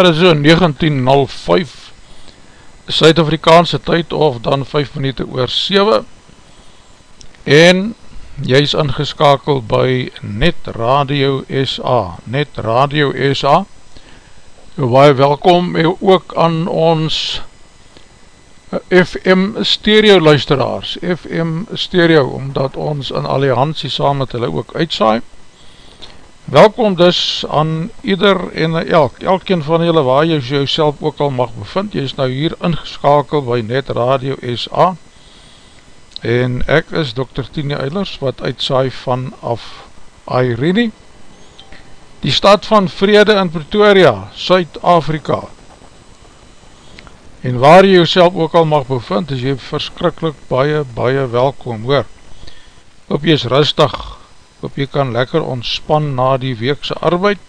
Ja, dit is so 19.05 Suid-Afrikaanse tyd of dan 5 minuut oor 7 en jy is ingeskakeld by Net Radio SA Net Radio SA Baie welkom ook aan ons FM stereo luisteraars. FM stereo omdat ons in alliantie saam met hulle ook uitsaai Welkom dus aan ieder en elk, elkeen van julle waar jy jouself ook al mag bevind, jy is nou hier ingeskakeld by Net Radio SA en ek is Dr. Tini Eilers wat uitsaai vanaf Airene, die stad van Vrede in Pretoria, Suid-Afrika. En waar jy jouself ook al mag bevind, is jy verskrikkelijk baie, baie welkom, hoor. Hoop jy is rustig, hoop jy kan lekker ontspan na die weekse arbeid.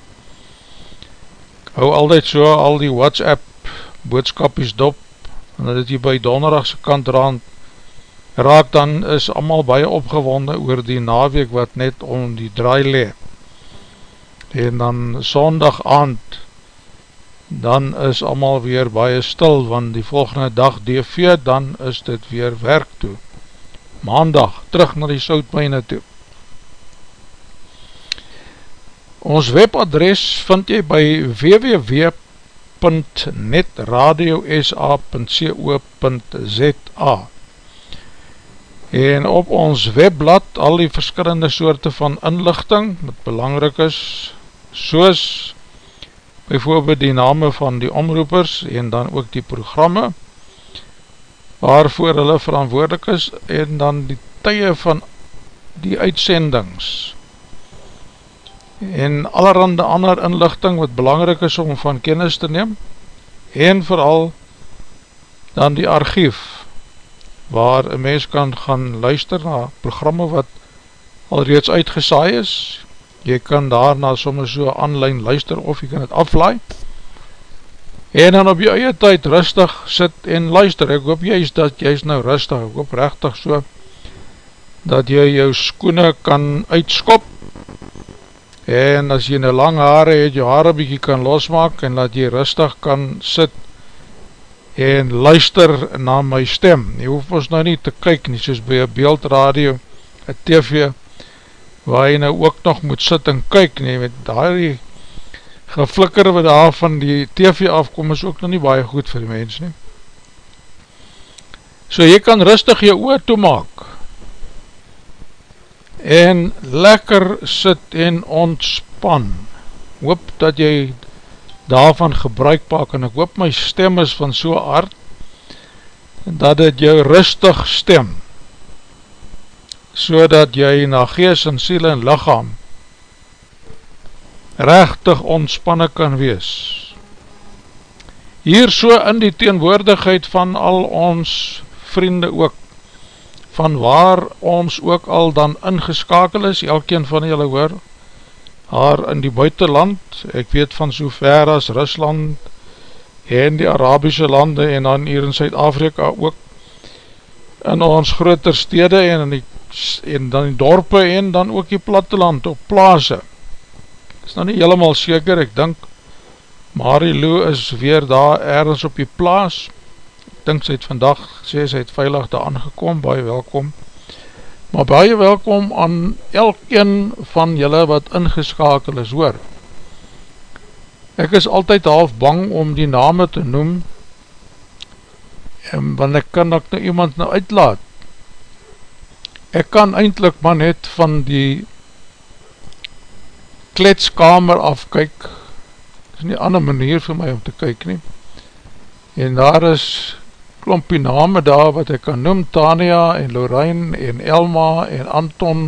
Hou altyd so al die WhatsApp boodskapies dop, en dat jy by donderdags kant rand raak, dan is allemaal baie opgewonde oor die naweek wat net om die draai le. En dan sondag aand, dan is allemaal weer baie stil, want die volgende dag DV, dan is dit weer werk toe. Maandag, terug na die soutmijne toe. Ons webadres vind jy by www.netradiosa.co.za En op ons webblad al die verskillende soorte van inlichting wat belangrijk is, soos bijvoorbeeld die name van die omroepers en dan ook die programme waarvoor hulle verantwoordelik is en dan die tye van die uitsendings en allerhande ander inlichting wat belangrijk is om van kennis te neem en vooral dan die archief waar een mens kan gaan luister na programme wat al reeds uitgesaai is. Jy kan daarna soms so online luister of jy kan het aflaai. En dan op jy eie tyd rustig sit en luister. Ek hoop jy is dat jy is nou rustig ek hoop rechtig so dat jy jou skoene kan uitskop en as jy nou lang haare het, jou haare bykie kan losmaak en laat jy rustig kan sit en luister na my stem. Jy hoef ons nou nie te kyk nie, soos by een beeldradio, een tv, waar jy nou ook nog moet sit en kyk nie, met die geflikker wat daar van die tv afkom is ook nog nie baie goed vir die mens nie. So jy kan rustig jou oor toemaak, en lekker sit en ontspan. Hoop dat jy daarvan gebruik pak en ek hoop my stem is van so hard en dat het jou rustig stem so dat jy na gees en siel en lichaam rechtig ontspanne kan wees. Hier so in die teenwoordigheid van al ons vriende ook van waar ons ook al dan ingeskakel is, elkeen van julle hoor, haar in die buitenland, ek weet van so ver as Rusland en die Arabische lande en dan hier in Zuid-Afrika ook, in ons groter stede en, in die, en dan die dorpe en dan ook die platteland op plaase. Is nou nie helemaal seker, ek dink Marilou is weer daar ergens op die plaas, dink sy het vandag sê sy het veilig daar aangekom, baie welkom. Maar baie welkom aan elkeen van julle wat ingeskakel is hoor. Ek is altyd half bang om die name te noem en want ek kan ek nou iemand nou uitlaat. Ek kan eindelijk maar net van die kletskamer afkyk is nie ander manier vir my om te kyk nie. En daar is klompie name daar wat ek kan noem, Tania en Lorraine en Elma en Anton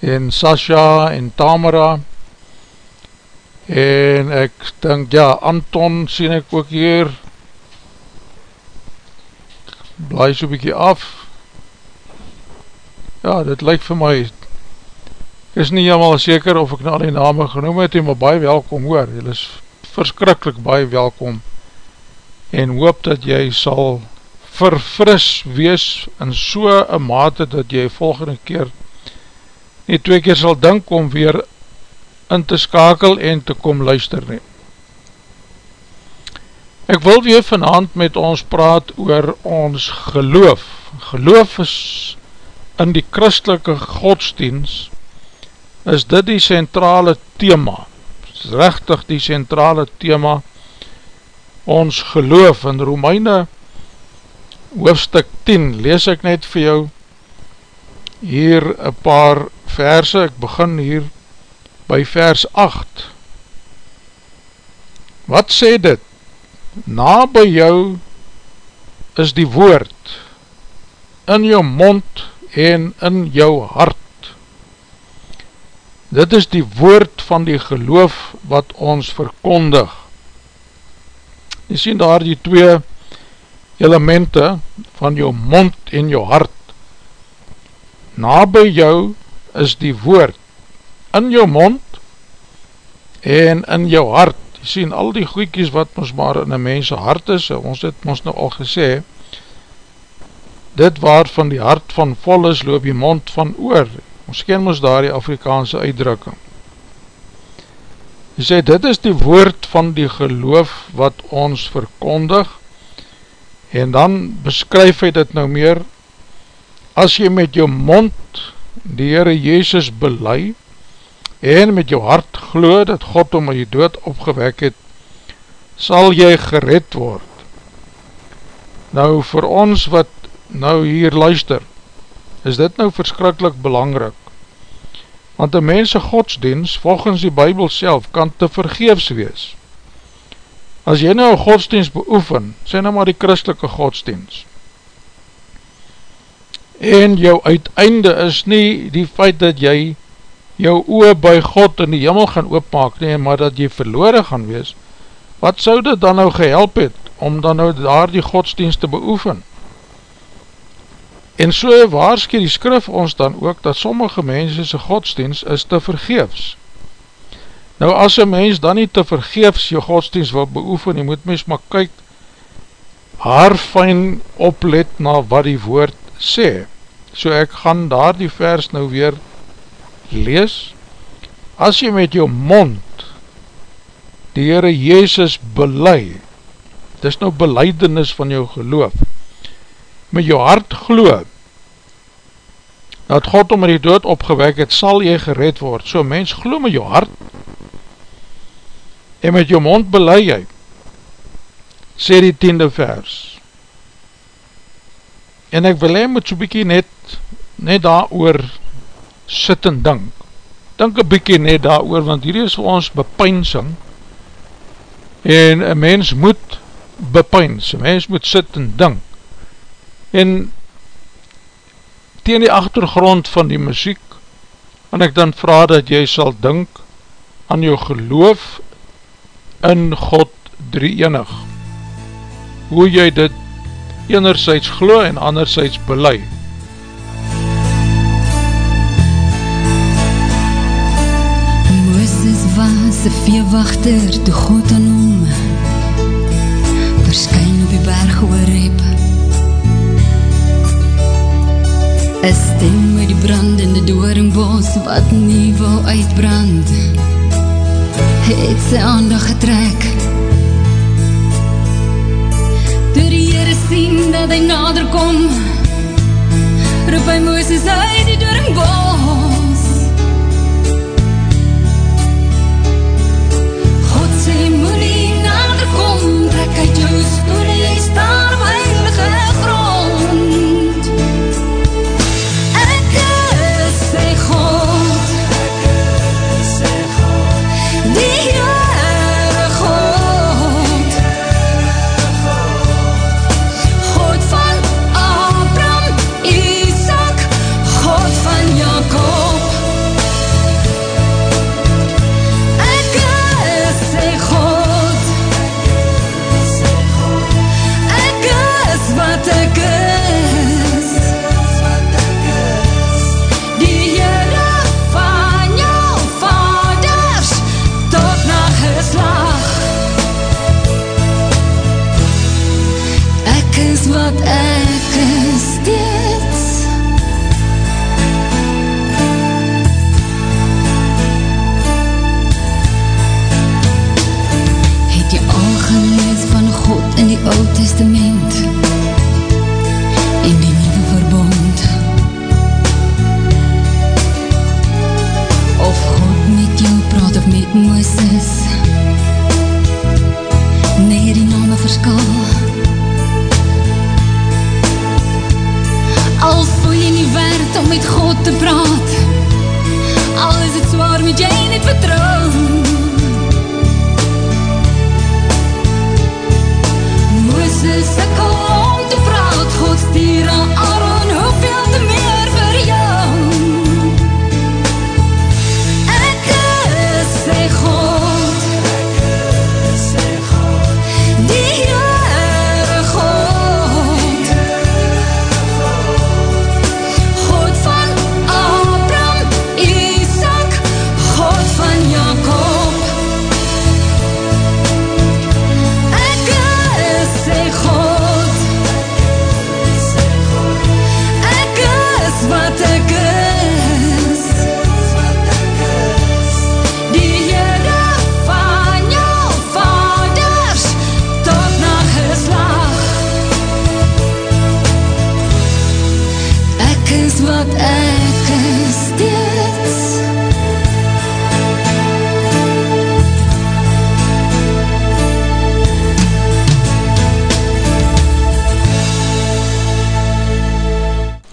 en Sasha en Tamara. En ek denk ja, Anton sien ek ook hier. Bly so bykie af. Ja, dit lyk vir my ek is nie helemaal seker of ek na die name genoem het, maar baie welkom hoor, jy is verskrikkelijk baie welkom en hoop dat jy sal verfris wees in so een mate dat jy volgende keer nie twee keer sal dink om weer in te skakel en te kom luister nie. Ek wil weer vanavond met ons praat oor ons geloof. Geloof is in die christelike godsdienst, is dit die centrale thema, is rechtig die centrale thema, ons geloof. In Romeine hoofstuk 10 lees ek net vir jou hier een paar verse, ek begin hier by vers 8. Wat sê dit? na by jou is die woord in jou mond en in jou hart. Dit is die woord van die geloof wat ons verkondig. Jy sien daar die twee elemente van jou mond en jou hart. Na by jou is die woord in jou mond en in jou hart sien al die goeikies wat ons maar in een mense hart is, ons het ons nou al gesê, dit waar van die hart van vol is, loop die mond van oor, ons ken ons daar die Afrikaanse uitdrukking. Hy sê, dit is die woord van die geloof wat ons verkondig, en dan beskryf hy dit nou meer, as jy met jou mond die Heere Jezus beleid, en met jou hart glo dat God om jy dood opgewek het, sal jy gered word. Nou vir ons wat nou hier luister, is dit nou verskrikkelijk belangrik, want die mense godsdienst, volgens die bybel self, kan te vergeefs wees. As jy nou een godsdienst beoefen, sê nou maar die christelike godsdienst, en jou uiteinde is nie die feit dat jy jou oor by God in die jimmel gaan oopmaak nie, maar dat jy verloren gaan wees, wat sou dit dan nou gehelp het, om dan nou daar die godsdienst te beoefen? En so waarske die skrif ons dan ook, dat sommige mense sy godsdienst is te vergeefs. Nou as een mens dan nie te vergeefs jou godsdienst wil beoefen, jy moet mens maar kyk, haar fijn oplet na wat die woord sê. So ek gaan daar die vers nou weer lees, as jy met jou mond die Heere Jezus belei, dit is nou beleidenis van jou geloof, met jou hart glo, dat God om die dood opgewek het, sal jy gered word, so mens glo met jou hart, en met jou mond belei jy, sê die tiende vers, en ek wil hy moet so bykie net, net daar oor sit en dink. Dink een bykie net daar oor, want hier is vir ons bepynsing, en een mens moet bepyns, een mens moet sit en dink. En teen die achtergrond van die muziek, en ek dan vraag dat jy sal dink aan jou geloof in God drie enig. Hoe jy dit enerzijds glo en anderzijds beleid. was een veewachter toe God aan een stem met die brandende dooringbos wat nie wil uitbrand. Het sy aandag getrek. Door die Heere sien dat hy nader kom roep hy Mooses uit die dooringbos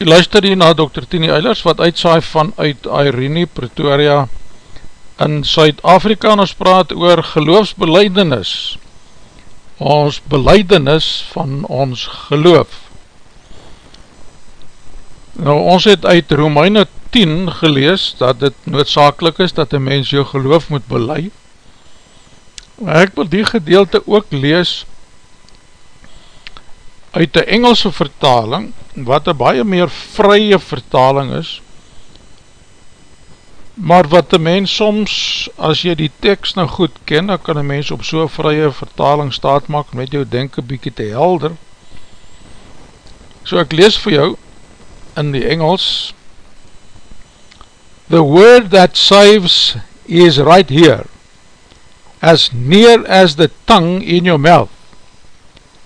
U luister hier na Dr. Tini Eilers wat uitsaai vanuit Irene, Pretoria in Suid-Afrika. En ons praat oor geloofsbeleidenis ons beleidenis van ons geloof. Nou ons het uit Romeine 10 gelees dat dit noodzakelik is dat een mens jou geloof moet belei ek wil die gedeelte ook lees uit die Engelse vertaling wat een baie meer vrye vertaling is, maar wat een mens soms, as jy die tekst nou goed ken, dan kan een mens op so'n vrye vertaling staat maak, met jou denken bykie te helder. So ek lees vir jou, in die Engels, The word that saves is right here, as near as the tongue in your mouth,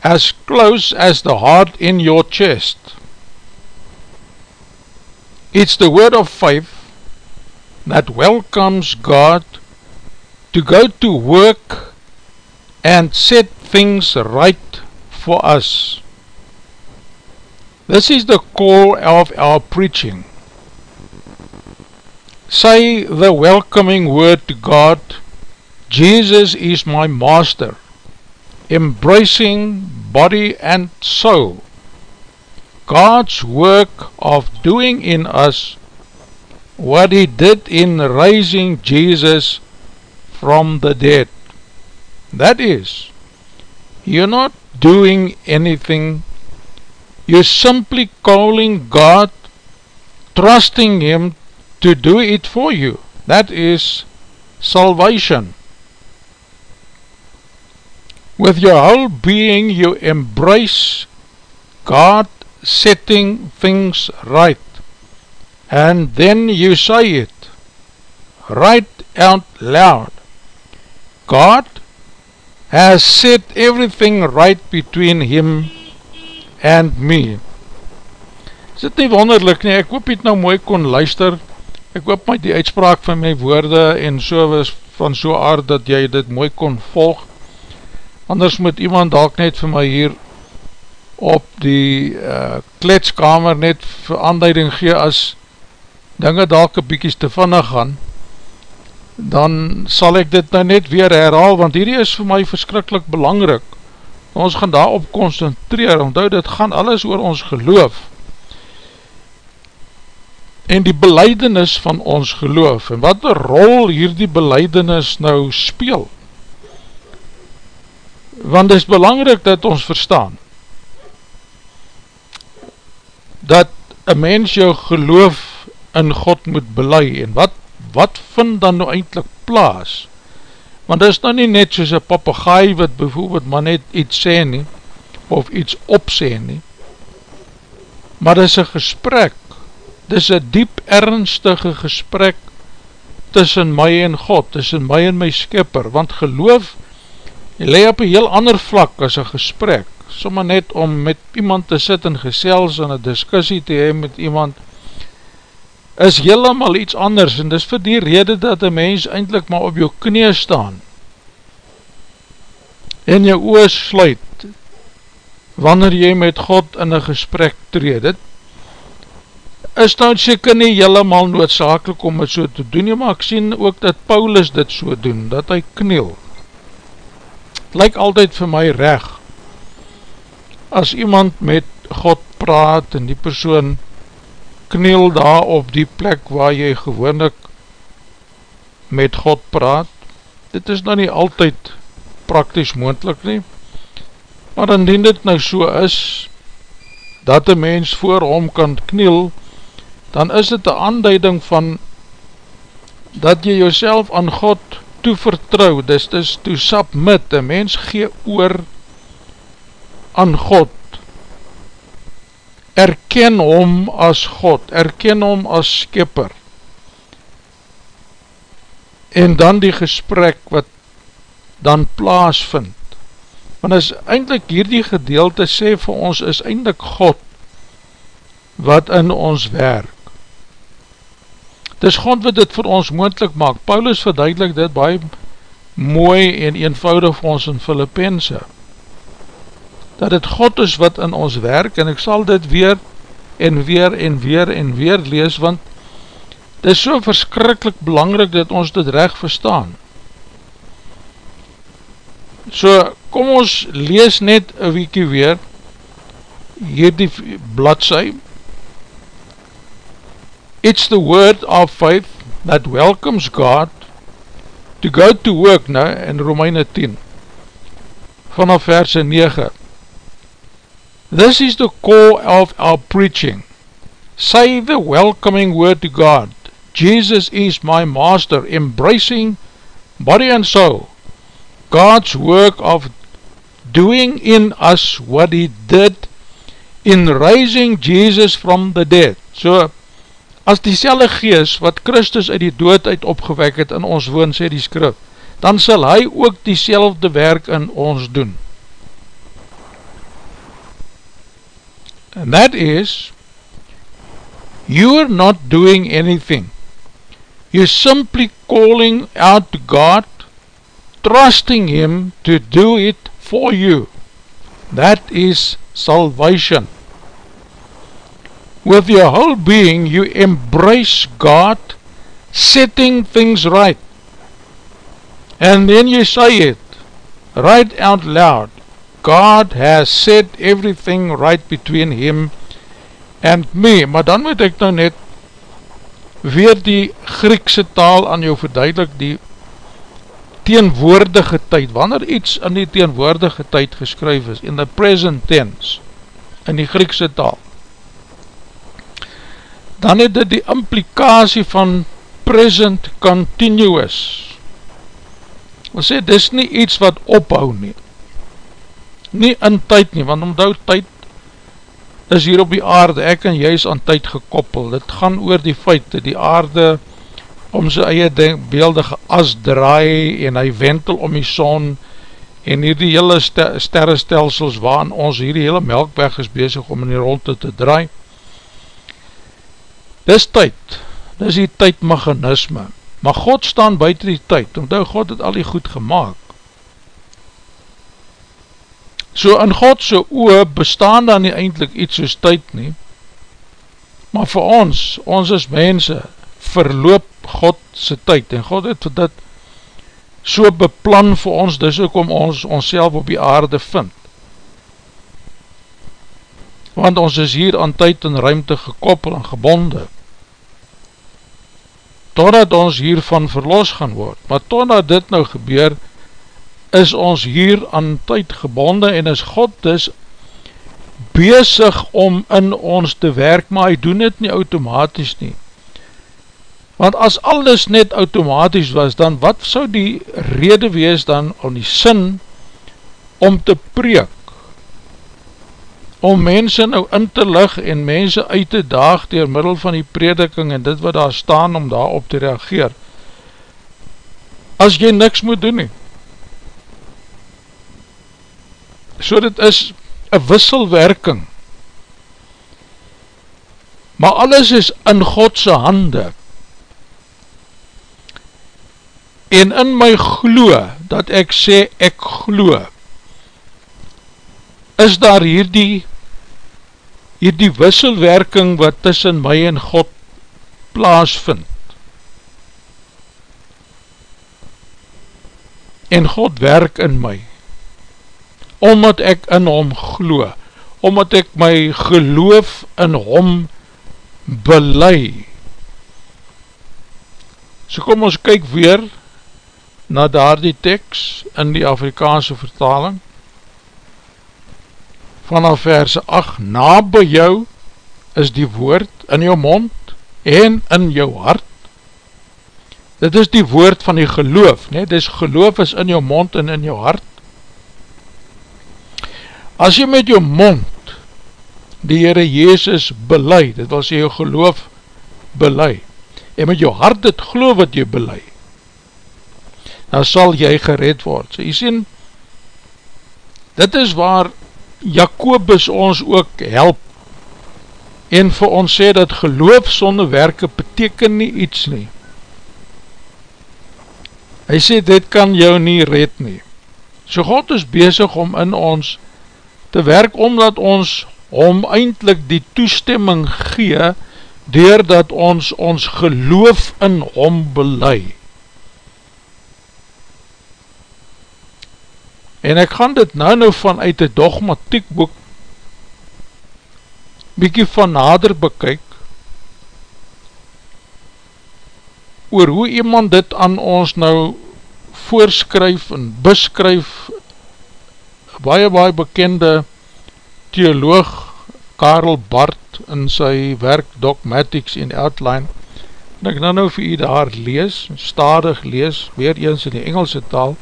as close as the heart in your chest. It's the word of faith that welcomes God to go to work and set things right for us. This is the core of our preaching. Say the welcoming word to God, Jesus is my master, embracing body and soul. God's work of doing in us what he did in raising Jesus from the dead. That is, you're not doing anything, you're simply calling God, trusting him to do it for you. That is salvation. With your whole being you embrace God setting things right and then you say it right out loud. God has set everything right between him and me. Is dit nie wonderlik nie, ek hoop het nou mooi kon luister, ek hoop my die uitspraak van my woorde en so was van so aard dat jy dit mooi kon volg, anders moet iemand dalk net vir my hier op die uh, kletskamer net vir aanduiding gee as dinge dalk een bykies te vinnig gaan, dan sal ek dit nou net weer herhaal, want hierdie is vir my verskrikkelijk belangrik. Ons gaan daarop concentreer, onthou dit gaan alles oor ons geloof. En die beleidenis van ons geloof, en wat een rol hierdie beleidenis nou speel. Want het is belangrik dat ons verstaan, dat een mens jou geloof in God moet belei en wat, wat vind dan nou eindelijk plaas? Want dit is nou nie net soos een papagaai wat bijvoorbeeld maar net iets sê nie, of iets opsê nie, maar dit is een gesprek, dit is een diep ernstige gesprek tussen my en God, tussen my en my skipper, want geloof, jy leid op een heel ander vlak as een gesprek, sommer net om met iemand te sit en gesels en een discussie te hee met iemand, is helemaal iets anders en dis vir die rede dat een mens eindelijk maar op jou knie staan en jou oos sluit wanneer jy met God in een gesprek treed. Dit is nou seker nie helemaal noodzakelik om het so te doen, maar ek sien ook dat Paulus dit so doen, dat hy kniel. Lyk altyd vir my reg, as iemand met God praat en die persoon kniel daar op die plek waar jy gewoonlik met God praat, dit is nou nie altyd praktisch moendlik nie, maar indien dit nou so is, dat een mens voor hom kan kniel, dan is dit een aanduiding van dat jy jouself aan God toevertrouw, dis dis to submit, een mens gee oor aan God, erken hom as God, erken hom as skipper, en dan die gesprek wat dan plaas vind, want is eindelijk hierdie gedeelte sê vir ons, is eindelijk God, wat in ons werk, Dis God wat dit vir ons moendlik maak. Paulus verduidelik dit baie mooi en eenvoudig vir ons in Filippense. Dat het God is wat in ons werk en ek sal dit weer en weer en weer en weer lees want dit is so verskrikkelijk belangrijk dat ons dit recht verstaan. So kom ons lees net een weekie weer hierdie bladzijde It's the word of faith that welcomes God to go to work nou in Romeine 10 vanaf verse 9 This is the core of our preaching. Say the welcoming word to God. Jesus is my master embracing body and soul God's work of doing in us what he did in raising Jesus from the dead. So as die selle gees wat Christus uit die dood uit opgewek het in ons woon, sê die skrif, dan sal hy ook die selfde werk in ons doen. And that is, you are not doing anything. You're simply calling out to God, trusting Him to do it for you. That is salvation. With your whole being you embrace God setting things right. And then you say it right out loud. God has set everything right between him and me. Maar dan moet ek nou net weer die Griekse taal aan jou verduidelik die teenwoordige tyd. Wanneer iets in die teenwoordige tyd geskryf is in the present tense in die Griekse taal dan het dit die implikatie van present continuous. Ons sê, dis nie iets wat ophou nie. Nie in tyd nie, want omdat tyd is hier op die aarde, ek en jy is aan tyd gekoppel. Dit gaan oor die feit dat die aarde om sy eie beeldige as draai en hy wentel om die son en hier die hele sterrestelsels waarin ons hier die hele melkweg is bezig om in die ronde te draai Dis tyd, dis die tydmechanisme, maar God staan buiten die tyd, omdat God het al die goed gemaakt. So in Godse oe bestaan dan nie eindelijk iets soos tyd nie, maar vir ons, ons is mense, verloop Godse tyd, en God het dit so beplan vir ons, dis ook om ons ons op die aarde vind. Want ons is hier aan tyd en ruimte gekoppel en gebonde, totdat ons hiervan verlos gaan word. Maar totdat dit nou gebeur, is ons hier aan tyd gebonde en is God dus bezig om in ons te werk, maar hy doen dit nie automatisch nie. Want as alles net automatisch was, dan wat sou die rede wees dan om die sin om te preek? Om mense nou in te lig en mense uit te daag door middel van die prediking en dit wat daar staan om daar op te reageer as jy niks moet doen nie so dit is een wisselwerking. Maar alles is in Godse hande. En in my glo, dat ek sê ek glo, is daar hierdie, hierdie wisselwerking wat tussen my en God plaas vind. En God werk in my, omdat ek in hom glo, omdat ek my geloof in hom belei. So kom ons kyk weer na daar die tekst in die Afrikaanse vertaling vanaf verse 8 Na by jou is die woord in jou mond en in jou hart. Dit is die woord van die geloof, nee, dit is geloof is in jou mond en in jou hart. As jy met jou mond die Heere Jezus belei, dit wil sê jou geloof belei, en met jou hart dit geloof wat jy belei, dan sal jy gered word. So jy sien, dit is waar Jacobus ons ook help, en vir ons sê dat geloof sonder werke beteken nie iets nie. Hy sê dit kan jou nie red nie. So God is bezig om in ons te werk omdat ons om eindelijk die toestemming gee doordat ons ons geloof in hom belei. En ek gaan dit nou nou vanuit die dogmatiek boek bykie van nader bekyk oor hoe iemand dit aan ons nou voorskryf en beskryf. Baie baie bekende theoloog Karel Bart in sy werk Dogmatics in Outline. En ek nou nou vir u daar lees, stadig lees, weer eens in die Engelse taal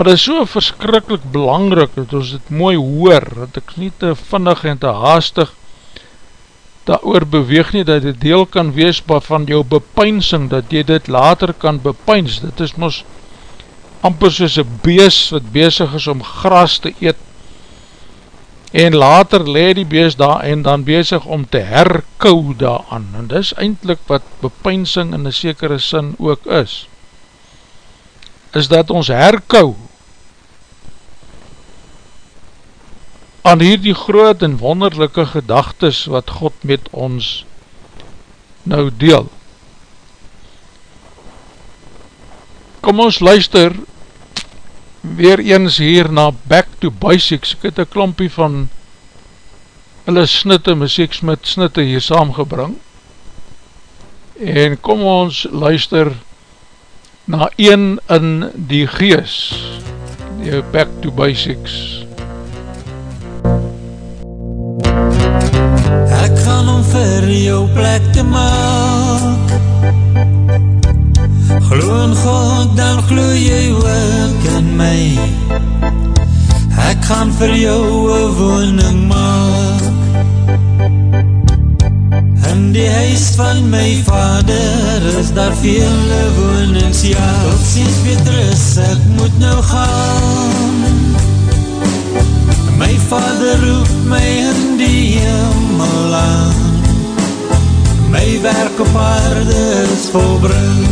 maar dit is so verskrikkelijk belangrijk dat ons dit mooi hoor, dat ek nie te vinnig en te haastig daar beweeg nie, dat dit deel kan wees van jou bepynsing, dat jy dit later kan bepyns, dit is ons amper soos een bees wat bezig is om gras te eet. En later le die bees daar en dan bezig om te herkou daaran en dis eindelijk wat bepynsing in een sekere sin ook is. Is dat ons herkou aan hierdie groot en wonderlijke gedagtes wat God met ons nou deel. Kom ons luister weer eens hier na Back to Basics, ek het een klompie van hulle snitte, muziek met snitte hier saamgebring. En kom ons luister na een in die gees. Die Back to Basics Ek gaan om vir jou plek te maak Glo in God, dan glo jy ook in my Ek gaan vir jou een woning maak In die huis van my vader is daar vele wonings Ja, tot sies Petrus, ek moet nou gaan My vader roep my in die hemel aan My werk op aarde is volbring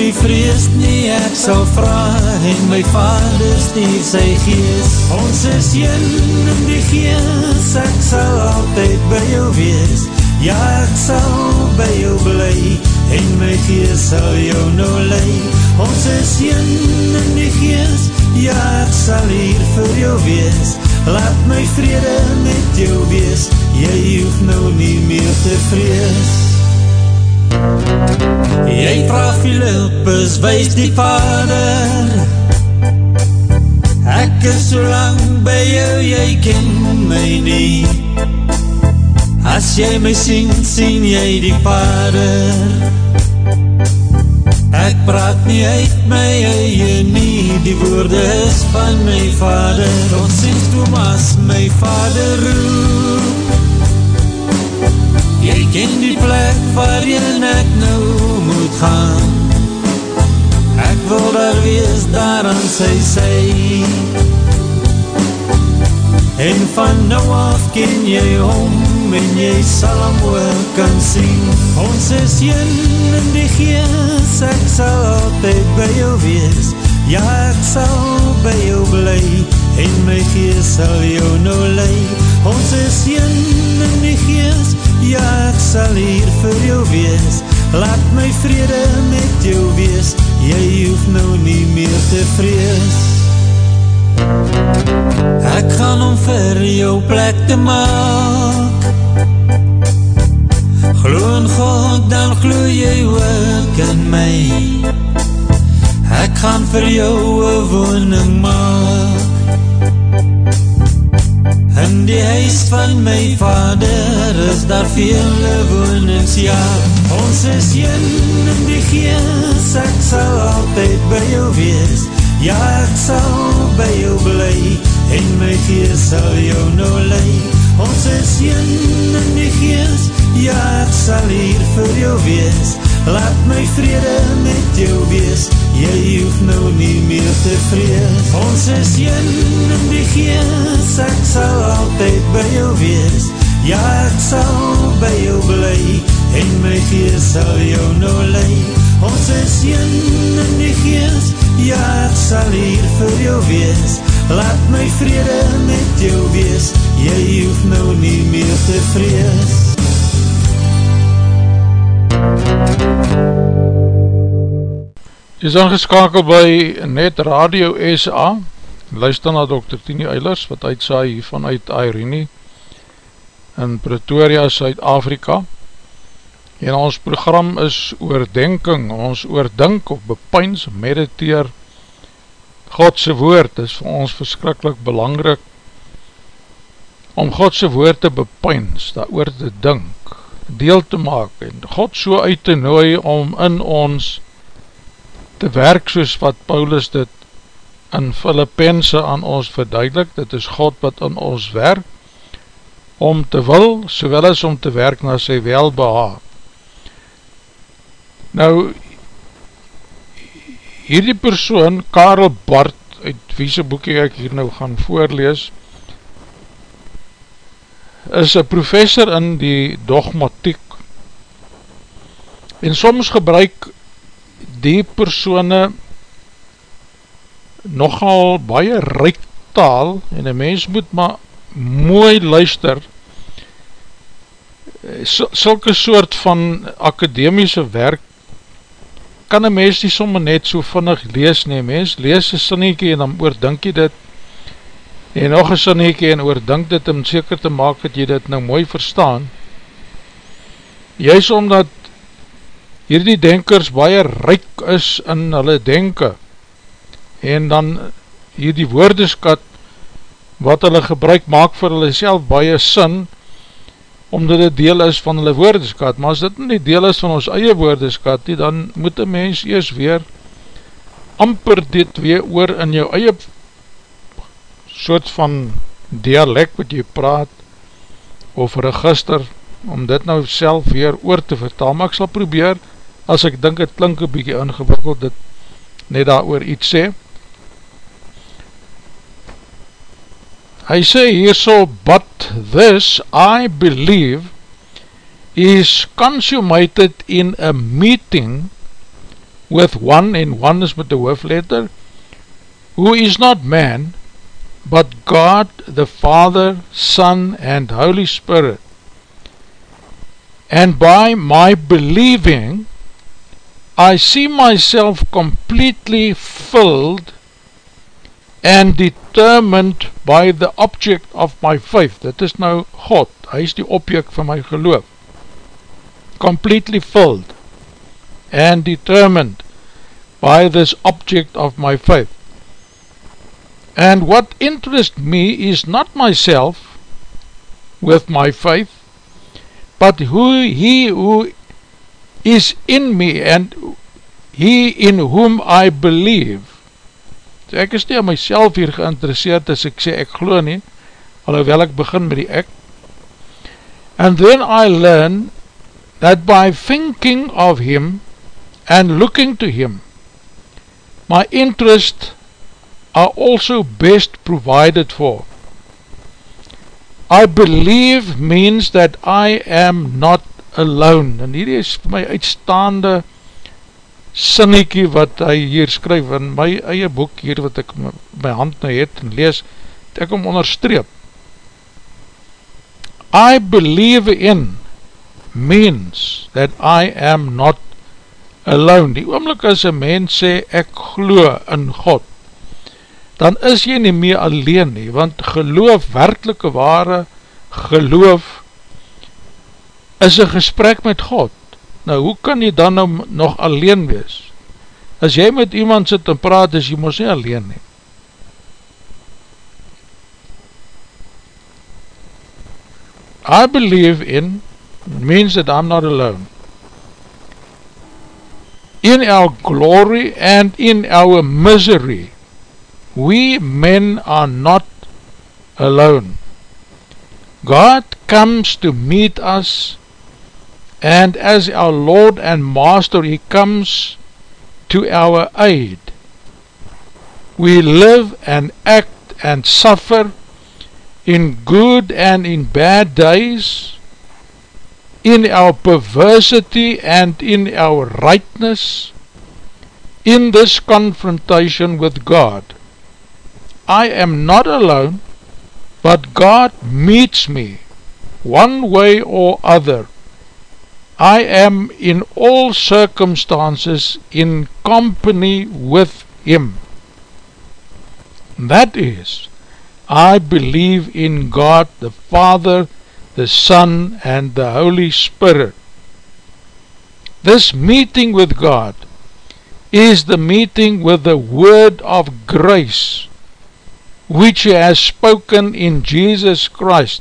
nie vrees nie, ek sal vraag en my vader stuur sy gees. Ons is een in die gees, ek sal altyd by jou wees. Ja, ek sal by jou bly en my gees sal jou nou lei. Ons is een in die gees, ja, ek sal hier vir jou wees. Laat my vrede met jou wees, jy hoef nou nie meer te vrees. Jy vraag Philippus, wees die vader Ek is so lang by jou, jy ken my nie As jy my sien, sien jy die vader Ek praat nie uit my eie nie Die woorde is van my vader. Tot sien Thomas my vader roep. Jy ken die plek waarin ek nou moet gaan. Ek wil daar wees daar aan sy sy. En van nou af ken jy om En jy sal hom ook kan sien Ons is een in die gees. Ek sal altyd by jou wees. Ja, ek sal by jou bly. En my gees sal jou nou lei. Ons is een in die gees. Ja, ek sal hier vir jou wees. Laat my vrede met jou wees. Jy hoef nou nie meer te vrees. Ek gaan om vir jou plek te maak Glo in God, dan glo jy ook in my. Ek gaan vir jou een woning maak. In die huis van my vader is daar vele wonings, ja. Ons is een in die gees, ek sal altyd by jou wees. Ja, ek sal by jou bly en my gees sal jou nou lei Ons is een in die gees, ja, ek sal hier vir jou wees Laat my vrede met jou wees, jy hoef nou nie meer te vrees. Ons is een in die gees, ek sal altyd by jou wees. Ja, ek sal by jou bly, en my gees sal jou nou lei. Ons is een in die gees, ja, ek sal hier vir jou wees. Laat my vrede met jou wees, jy hoef nou nie meer te vrees. Jy is aangeskakel by Net Radio SA Luister na Dr. Tini Eilers wat uitsaai hier vanuit Irene in Pretoria, Suid-Afrika En ons program is oordenking, ons oordink of bepeins, mediteer Godse woord is vir ons verskrikkelijk belangrik om Godse woord te bepeins, daar oor te dink deel te maak en God so uit te nooi om in ons te werk soos wat Paulus dit in Filippense aan ons verduidelik, dit is God wat in ons werk om te wil, sowel as om te werk na sy welbehaag. Nou, hierdie persoon, Karel Bart, uit wie sy boekie ek hier nou gaan voorlees, is een professor in die dogmatiek. En soms gebruik die persone nogal baie ryk taal en een mens moet maar mooi luister. Sulke soort van akademiese werk kan een mens nie somme net so vinnig lees nie, mens lees een sinniekie en dan oordink jy dit. En nog een sinniekie en oordink dit om seker te maak dat jy dit nou mooi verstaan. Juist omdat hierdie denkers baie ryk is in hulle denke en dan hierdie woordeskat wat hulle gebruik maak vir hulle self baie sin omdat dit deel is van hulle woordeskat. Maar as dit nie deel is van ons eie woordeskat nie, dan moet een mens eers weer amper dit weer oor in jou eie soort van dialect wat jy praat of register om dit nou self weer oor te vertaal, maar ek sal probeer as ek dink het klink een bykie ingewikkeld dit net daar oor iets sê hy sê hier so but this I believe is consummated in a meeting with one in one is met the hoofletter who is not man but God the Father, Son and Holy Spirit. And by my believing, I see myself completely filled and determined by the object of my faith. Dit is nou God, hy is die object van my geloof. Completely filled and determined by this object of my faith. And what interests me is not myself with my faith, but who he who is in me and he in whom I believe. So ek is nie aan myself hier geïnteresseerd as ek sê ek glo nie, alhoewel ek begin met die ek. And then I learn that by thinking of him and looking to him, my interest are also best provided for. I believe means that I am not alone. En hierdie is my uitstaande sinniekie wat hy hier skryf in my eie boek hier wat ek my hand nou het en lees, het ek om onderstreep. I believe in means that I am not alone. Die oomlik as een mens sê ek glo in God, dan is jy nie meer alleen nie, want geloof, werkelike ware geloof, is een gesprek met God. Nou, hoe kan jy dan nou nog alleen wees? As jy met iemand sit en praat, is jy mos nie alleen nie. I believe in means that I'm not alone. In our glory and in our misery, we men are not alone. God comes to meet us and as our Lord and Master He comes to our aid. We live and act and suffer in good and in bad days, in our perversity and in our rightness, in this confrontation with God. I am not alone, but God meets me one way or other I am in all circumstances in company with Him. That is, I believe in God the Father, the Son, and the Holy Spirit. This meeting with God is the meeting with the word of grace, which He has spoken in Jesus Christ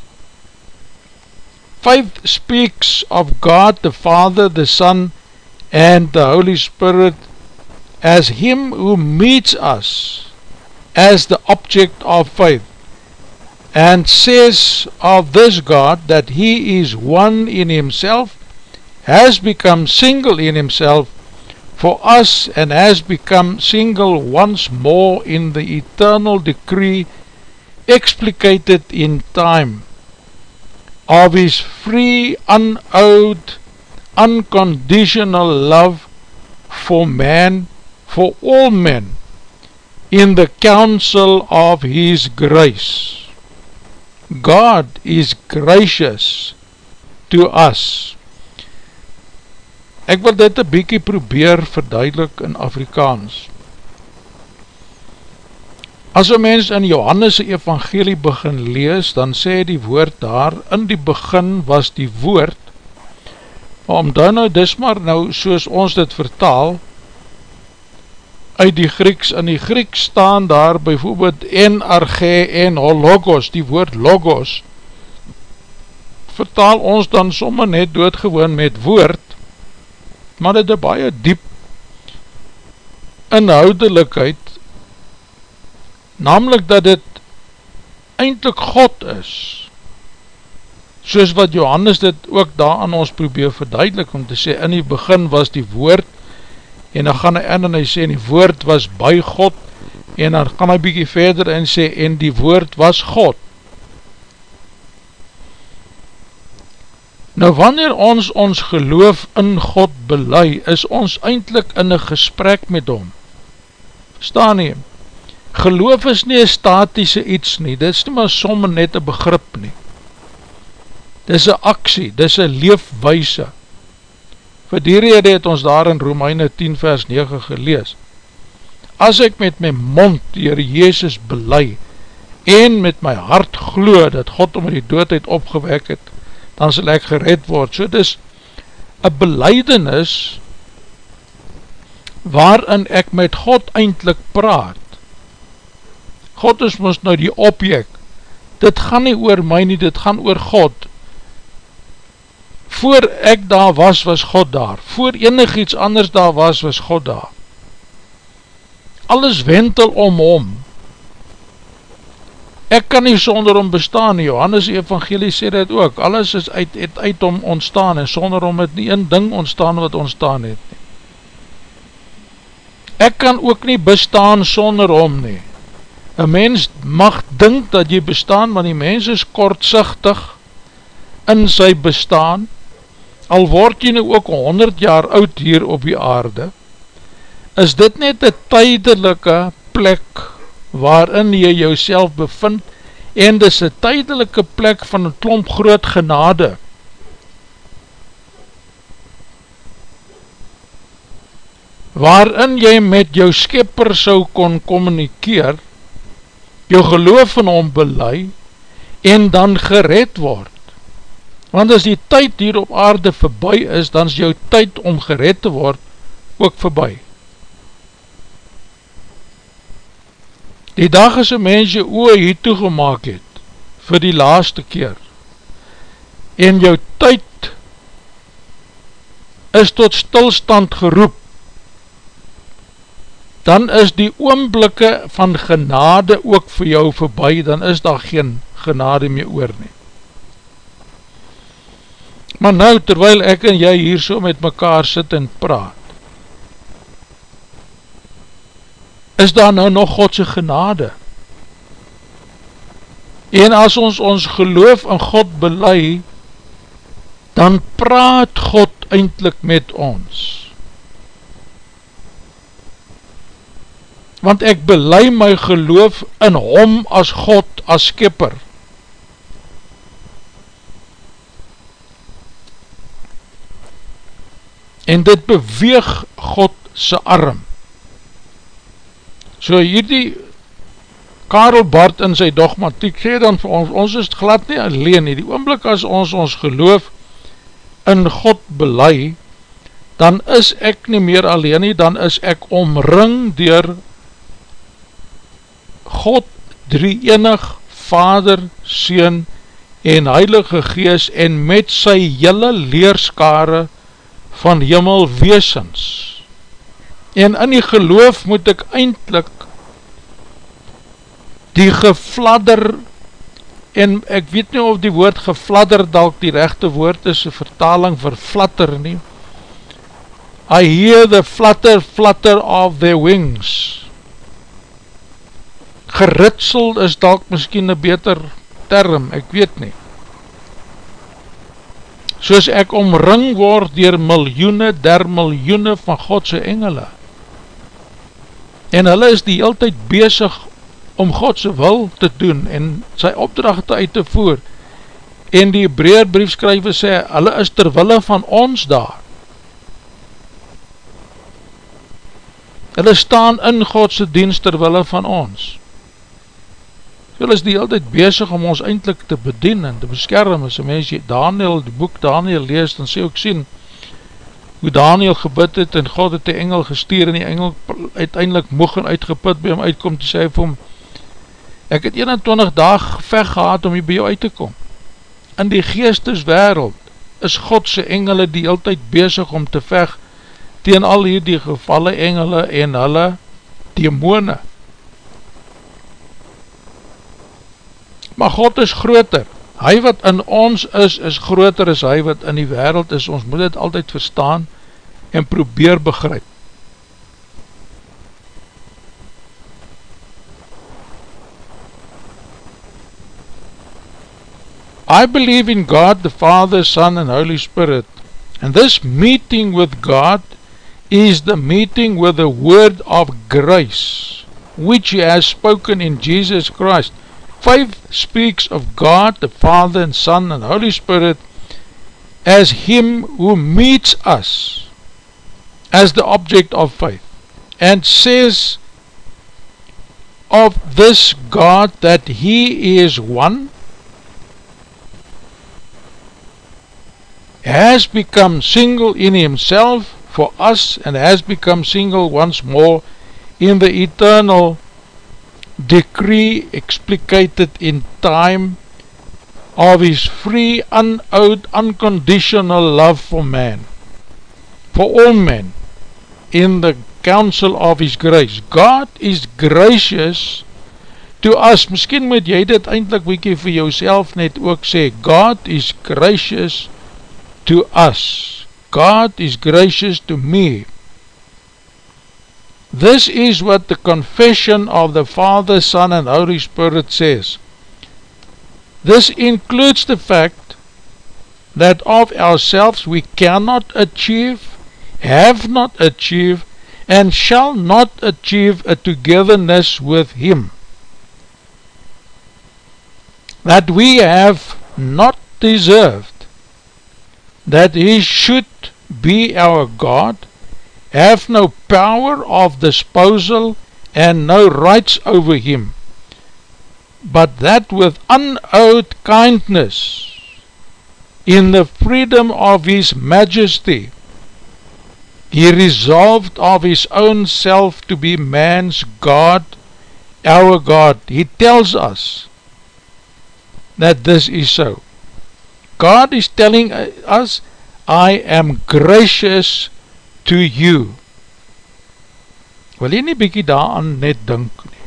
Faith speaks of God the Father, the Son, and the Holy Spirit as Him who meets us as the object of faith and says of this God that He is one in Himself, has become single in Himself for us and has become single once more in the eternal decree explicated in time of his free, unowed, unconditional love for man, for all men, in the council of his grace. God is gracious to us. Ek wil dit een bykie probeer verduidelik in Afrikaans. As een mens in Johannes' evangelie begin lees, dan sê die woord daar, in die begin was die woord, maar om dan nou dis maar nou soos ons dit vertaal, uit die Grieks, in die Grieks staan daar bijvoorbeeld en arge en logos, die woord logos, vertaal ons dan somme net doodgewoon met woord, maar dit is baie diep inhoudelikheid namelijk dat dit eindelijk God is, soos wat Johannes dit ook daar aan ons probeer verduidelik, om te sê, in die begin was die woord, en dan gaan hy in en hy sê, en die woord was by God, en dan gaan hy bykie verder en sê, en die woord was God. Nou wanneer ons ons geloof in God belei, is ons eindelijk in een gesprek met hom. Staan nie, geloof is nie een statische iets nie, dit is nie maar somme net een begrip nie. Dit is een aksie, dit is een leefwijse. Voor die rede het ons daar in Romeine 10 vers 9 gelees. As ek met my mond die Heer Jezus belei en met my hart glo dat God om die doodheid opgewek het, dan sal ek gered word. So dit is een beleidenis waarin ek met God eindelijk praat. God is ons nou die object, dit gaan nie oor my nie, dit gaan oor God. Voor ek daar was, was God daar. Voor enig iets anders daar was, was God daar. Alles wentel om hom. Ek kan nie sonder hom bestaan nie, Johannes evangelie sê dit ook, alles is uit, uit, uit hom ontstaan, en sonder hom het nie een ding ontstaan wat ontstaan het nie. Ek kan ook nie bestaan sonder hom nie. Een mens mag dink dat jy bestaan, want die mens is kortzichtig in sy bestaan, al word jy nou ook 100 jaar oud hier op die aarde, is dit net een tydelike plek waarin jy jouself bevind, en dit is een tydelike plek van een klomp groot genade, waarin jy met jou skipper sou kon communikeer, jou geloof in hom belei, en dan gered word. Want as die tyd hier op aarde verby is, dan is jou tyd om gered te word ook verby. Die dag as een mens jou oor hier toegemaak het, vir die laaste keer, en jou tyd is tot stilstand geroep, dan is die oomblikke van genade ook vir jou voorbij, dan is daar geen genade meer oor nie. Maar nou, terwyl ek en jy hier so met mekaar sit en praat, is daar nou nog Godse genade. En as ons ons geloof in God belei, dan praat God eindelijk met ons. Want ek belei my geloof in hom as God, as skipper. En dit beweeg God sy arm. So hierdie Karel Bart in sy dogmatiek sê dan vir ons, ons is glad nie alleen nie, die oomblik as ons ons geloof in God belei, dan is ek nie meer alleen nie, dan is ek omring dier God drie enig Vader, Seen en Heilige Gees en met sy jylle leerskare van jimmel weesens. En in die geloof moet ek eindelijk die gefladder en ek weet nie of die woord gefladder dalk die rechte woord is, een vertaling vir flatter nie. I hear the flutter, flutter of their wings geritsel is dalk miskien een beter term, ek weet nie. Soos ek omring word dier miljoene der miljoene van Godse engele. En hulle is die heel tyd bezig om Godse wil te doen en sy opdrachte uit te voer. En die Hebreerbrief skrywe sê, hulle is terwille van ons daar. Hulle staan in Godse dienst terwille van ons. Hulle is die hele tijd bezig om ons eindelijk te bedien en te beskerm. As een mens Daniel, die boek Daniel lees, dan sê ook sien hoe Daniel gebid het en God het die engel gestuur en die engel uiteindelik moeg en uitgeput by hom uitkom te sê vir hom ek het 21 dag veg gehad om hier by jou uit te kom. In die geesteswereld is Godse engele die hele tijd bezig om te veg tegen al hier die gevalle engele en hulle demone. Maar God is groter. Hy wat in ons is, is groter as hy wat in die wereld is. Ons moet dit altyd verstaan en probeer begryp. I believe in God, the Father, Son and Holy Spirit. And this meeting with God is the meeting with the word of grace, which he has spoken in Jesus Christ. 5 speaks of God, the Father and Son and Holy Spirit as Him who meets us as the object of faith and says of this God that He is one has become single in Himself for us and has become single once more in the eternal decree explicated in time of his free, unowed, unconditional love for man, for all men, in the council of his grace. God is gracious to us. Misschien moet jy dit eindelijk weekie vir jouself net ook sê, God is gracious to us. God is gracious to me. This is what the confession of the Father, Son and Holy Spirit says. This includes the fact that of ourselves we cannot achieve, have not achieved, and shall not achieve a togetherness with Him. That we have not deserved, that He should be our God, have no power of disposal and no rights over him, but that with unowed kindness, in the freedom of his majesty, he resolved of his own self to be man's God, our God. He tells us that this is so. God is telling us, I am gracious to you. Wil jy nie bykie daaran net dink nie?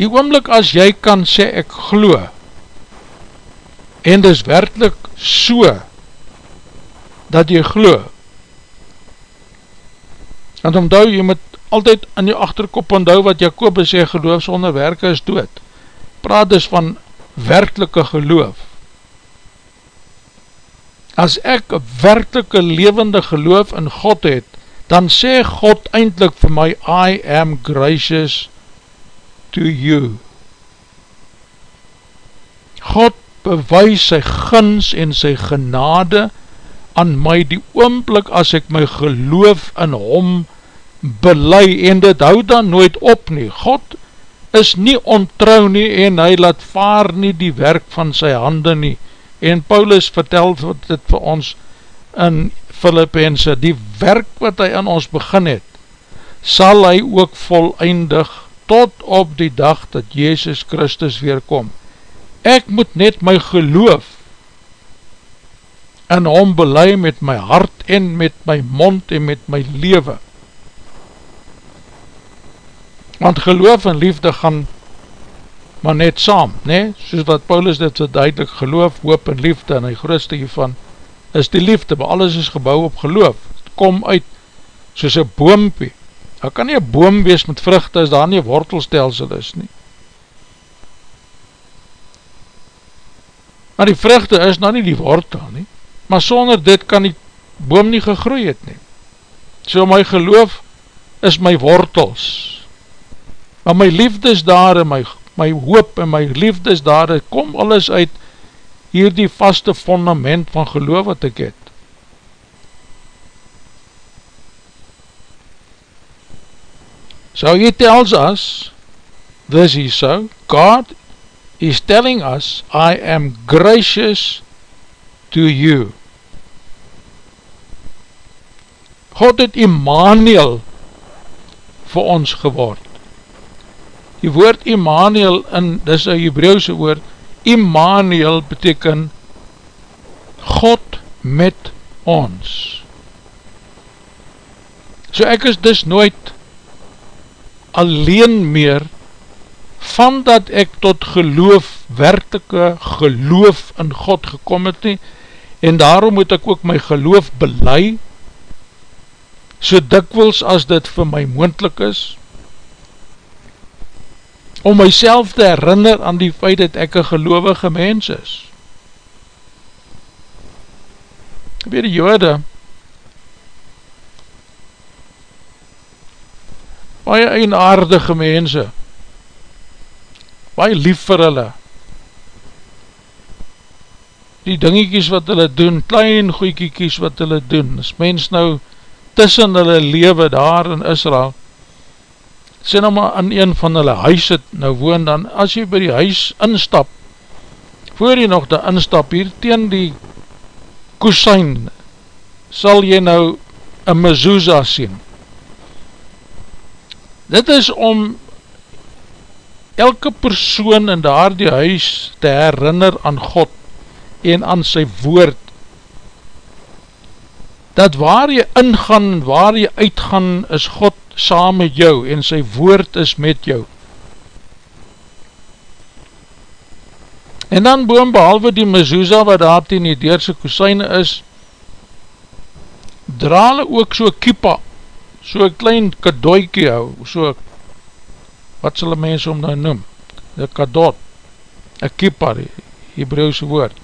Die oomlik as jy kan sê ek glo en dis werkelijk so dat jy glo. Want omdou jy moet altyd in jou achterkop onthou wat Jacobus sê geloof sonder werke is dood. Praat dus van werkelike geloof as ek werkelike levende geloof in God het, dan sê God eindelijk vir my, I am gracious to you. God bewys sy gins en sy genade aan my die oomblik as ek my geloof in hom belei en dit hou dan nooit op nie. God is nie ontrouw nie en hy laat vaar nie die werk van sy hande nie en Paulus vertel dit vir ons in Filippense, die werk wat hy aan ons begin het, sal hy ook volleindig tot op die dag dat Jezus Christus weerkom. Ek moet net my geloof in hom belei met my hart en met my mond en met my leven. Want geloof en liefde gaan maar net saam, nee, soos wat Paulus dit so duidelik geloof, hoop en liefde, en hy grootste hiervan, is die liefde, maar alles is gebouw op geloof, het kom uit, soos een boompie, daar kan nie een boom wees met vruchte, as daar nie wortelstelsel is nie, maar die vruchte is nou nie die wortel nie, maar sonder dit kan die boom nie gegroei het nie, so my geloof is my wortels, maar my liefde is daar in my my hoop en my liefde is daar, het kom alles uit hier die vaste fundament van geloof wat ek het. So he tells us, this is so, God is telling us, I am gracious to you. God het Immanuel vir ons geword. Die woord Immanuel, in, dis een Hebreeuwse woord, Immanuel beteken God met ons. So ek is dus nooit alleen meer van dat ek tot geloof, werkelike geloof in God gekom het nie, en daarom moet ek ook my geloof belei, so dikwils as dit vir my moendlik is, om myself te herinner aan die feit dat ek een gelovige mens is. Ek weet die jode, baie einaardige mense, baie lief vir hulle, die dingiekies wat hulle doen, klein goeikiekies wat hulle doen, as mens nou tussen hulle lewe daar in Israel, sê nou maar in een van hulle huis het nou woon, dan as jy by die huis instap, voor jy nog daar instap, hier teen die kusijn, sal jy nou een mezooza sien. Dit is om elke persoon in daar die huis te herinner aan God en aan sy woord, dat waar jy ingaan, waar jy uitgaan, is God saam met jou en sy woord is met jou. En dan boom behalwe die mezooza wat daar ten die deurse kusijne is, dra hulle ook so kiepa so klein kadoikie hou, so, wat sal een mens om nou noem, een kadot, een kippar, Hebreeuwse woord.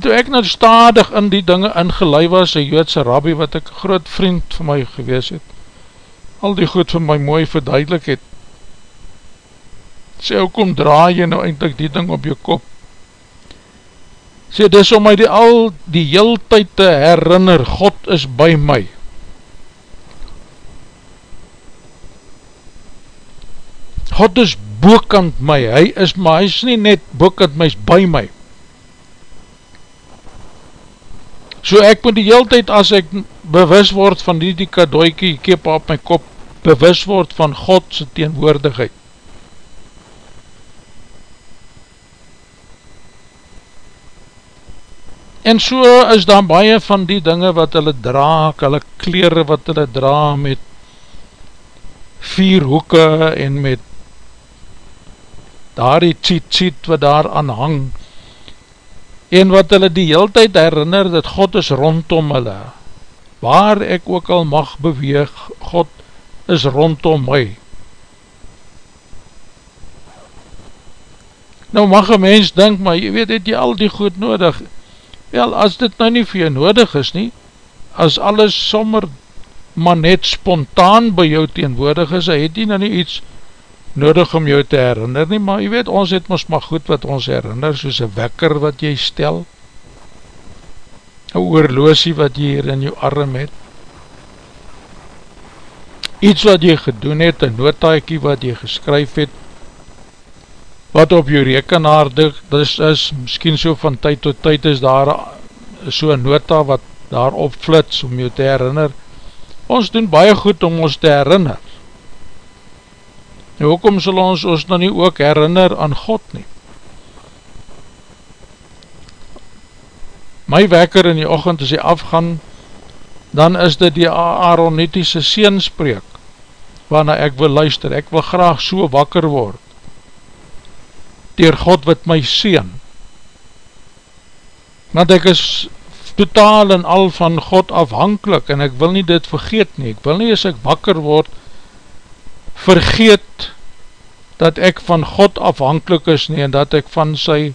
En toe ek nou stadig in die dinge ingelei was, een joodse rabbi, wat ek groot vriend van my gewees het, al die goed van my mooi verduidelik het, sê, hoe kom draai jy nou eindelijk die ding op jou kop? Sê, dis om my die al die heel tyd te herinner, God is by my. God is boekant my, hy is my, hy is nie net boekant my, hy is by my. So ek moet die heel tyd as ek bewus word van die die kadoikie, keep op my kop, bewus word van Godse teenwoordigheid. En so is daar baie van die dinge wat hulle dra, hulle kleren wat hulle dra met vier hoeke en met daar die cheat-cheat wat daar aan hang en wat hulle die heel tyd herinner dat God is rondom hulle. Waar ek ook al mag beweeg, God is rondom my. Nou mag een mens denk, maar jy weet, het jy al die goed nodig, Wel, as dit nou nie vir jou nodig is nie, as alles sommer maar net spontaan by jou teenwoordig is, het jy nou nie iets nodig om jou te herinner nie, maar jy weet, ons het ons maar goed wat ons herinner, soos een wekker wat jy stel, een oorloosie wat jy hier in jou arm het, iets wat jy gedoen het, een notaaikie wat jy geskryf het, wat op jou rekenaar dik, dis is, miskien so van tyd tot tyd is daar so een nota wat daar opflits om jou te herinner. Ons doen baie goed om ons te herinner. En hoekom sal ons ons nou nie ook herinner aan God nie? My wekker in die ochend as hy afgaan, dan is dit die Aaronitiese seenspreek, waarna ek wil luister. Ek wil graag so wakker word dier God wat my seen. Want ek is totaal en al van God afhankelijk en ek wil nie dit vergeet nie. Ek wil nie as ek wakker word vergeet dat ek van God afhankelijk is nie en dat ek van sy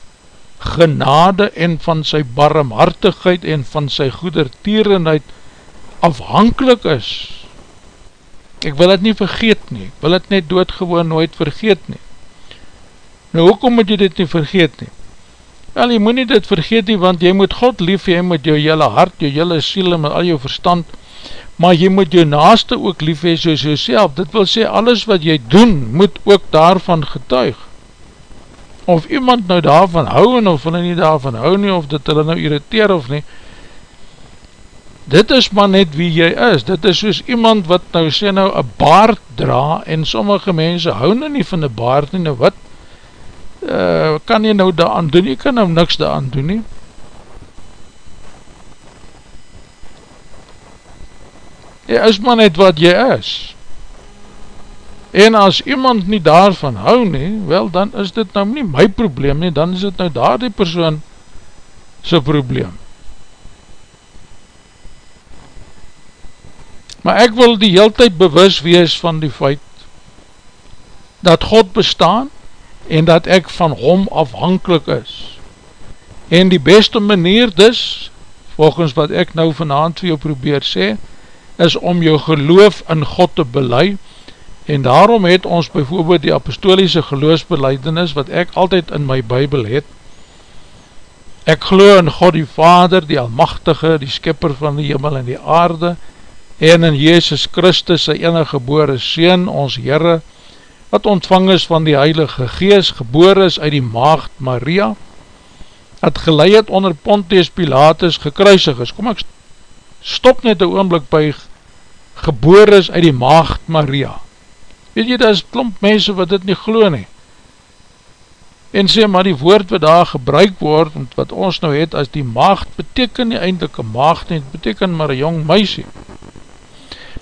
genade en van sy barmhartigheid en van sy goedertierenheid afhankelijk is. Ek wil het nie vergeet nie, ek wil het net doodgewoon nooit vergeet nie. Nou, hoekom moet jy dit nie vergeet nie? Wel, jy moet nie dit vergeet nie, want jy moet God lief hee met jou jylle hart, jou jylle siel en met al jou verstand, maar jy moet jou naaste ook lief hee soos jouself. Dit wil sê, alles wat jy doen, moet ook daarvan getuig. Of iemand nou daarvan hou en of hulle nie daarvan hou nie, of dit hulle nou irriteer of nie, dit is maar net wie jy is. Dit is soos iemand wat nou sê nou een baard dra, en sommige mense hou nou nie van een baard nie, nou wat uh, kan jy nou daan doen, jy kan nou niks daan doen nie. Jy is maar net wat jy is. En as iemand nie daarvan hou nie, wel dan is dit nou nie my probleem nie, dan is dit nou daar die persoon sy probleem. Maar ek wil die heel tyd bewus wees van die feit dat God bestaan en dat ek van hom afhankelijk is. En die beste manier dus, volgens wat ek nou vanavond vir jou probeer sê, is om jou geloof in God te belei, en daarom het ons bijvoorbeeld die apostoliese geloofsbeleidenis, wat ek altyd in my bybel het, ek geloof in God die Vader, die Almachtige, die Skipper van die Himmel en die Aarde, en in Jezus Christus, sy enige geboore Seen, ons Heere, wat ontvang is van die Heilige Gees, geboor is uit die maagd Maria, het geleid onder Pontius Pilatus gekruisig is. Kom ek stop net een oomblik by geboor is uit die maagd Maria. Weet jy, daar is klomp mense wat dit nie glo nie. En sê, maar die woord wat daar gebruik word, wat ons nou het as die maagd, beteken nie eindelijk een maagd nie, het beteken maar een jong meisie.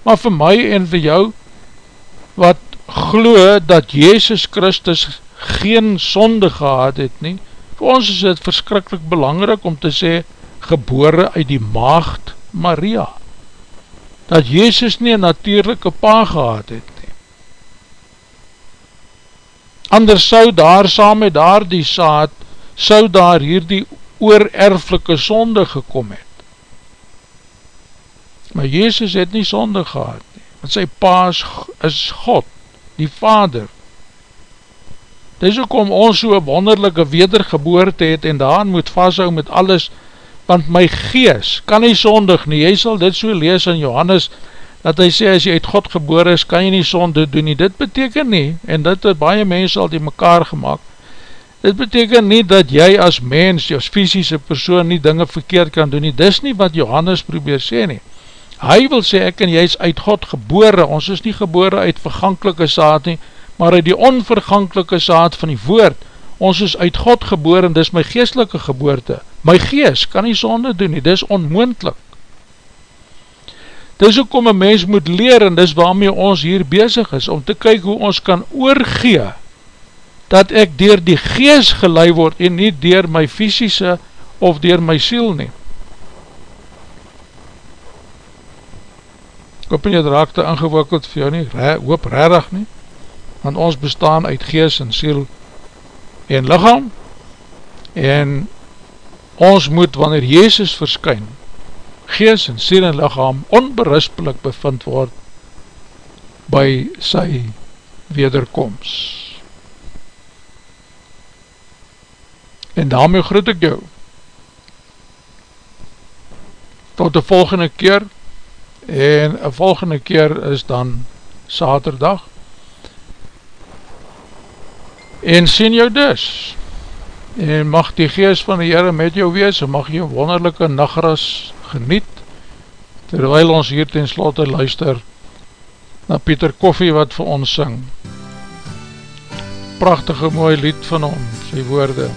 Maar vir my en vir jou, wat glo dat Jezus Christus geen sonde gehad het nie, vir ons is het verskrikkelijk belangrijk om te sê, gebore uit die maagd Maria, dat Jezus nie natuurlijke pa gehad het nie. Anders sou daar saam met daar die saad, sou daar hier die oorerflike sonde gekom het. Maar Jezus het nie sonde gehad nie, want sy pa is, is God, die Vader. Dis ook om ons so wonderlijke wedergeboorte het en daan moet vasthou met alles, want my gees kan nie sondig nie, jy sal dit so lees in Johannes, dat hy sê, as jy uit God geboor is, kan jy nie sonde doen nie, dit beteken nie, en dit het baie mense al die mekaar gemaakt, dit beteken nie dat jy as mens, as fysische persoon nie dinge verkeerd kan doen nie, dis nie wat Johannes probeer sê nie, hy wil sê, ek en jy is uit God gebore, ons is nie gebore uit vergankelike saad nie, maar uit die onvergankelike saad van die woord, ons is uit God gebore, en dis my geestelike geboorte, my gees kan nie sonde doen nie, dis onmoendlik, dis ook om een mens moet leer, en dis waarmee ons hier bezig is, om te kyk hoe ons kan oorgee, dat ek dier die gees gelei word, en nie dier my fysische, of dier my siel neem, ek hoop nie het raak te ingewikkeld vir jou nie, hoop rarig nie, want ons bestaan uit gees en siel en lichaam, en ons moet, wanneer Jezus verskyn, gees en siel en lichaam onberispelik bevind word by sy wederkomst. En daarmee groet ek jou. Tot de volgende keer, en een volgende keer is dan saterdag en sien jou dus en mag die geest van die Heere met jou wees en mag jy wonderlijke nachtras geniet terwijl ons hier ten slotte luister na Pieter Koffie wat vir ons syng. Prachtige mooi lied van hom, sy woorde